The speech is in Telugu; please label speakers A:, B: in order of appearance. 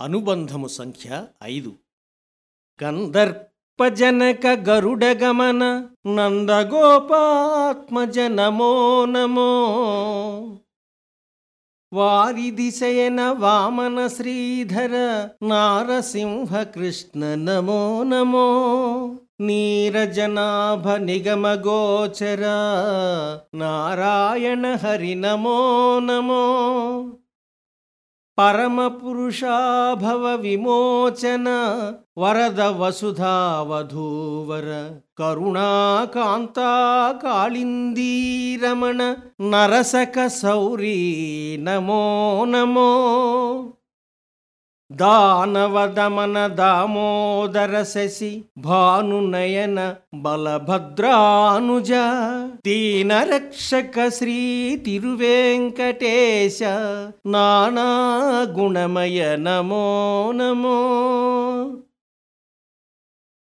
A: అనుబంధము సంఖ్య ఐదు. గంధర్పజనక గరుడగమన నందగోపాత్మజ నమో నమో వారి దిశయన వామన శ్రీధర నారసింహ కృష్ణ నమో నమో నీరజనాభ నిగమ గోచర నారాయణ హరి నమో నమో परमपुरुषाभवविमोचन भव विमोचन वरद वसुधा वधूवर करुणा नरसकसौरी नमो नमो। దానవదమన దామోదర శశి భానునయన బలభద్రానుజ దీనరక్షక శ్రీ తిరువేంకటేశ నానా గుణమయ నమో నమో.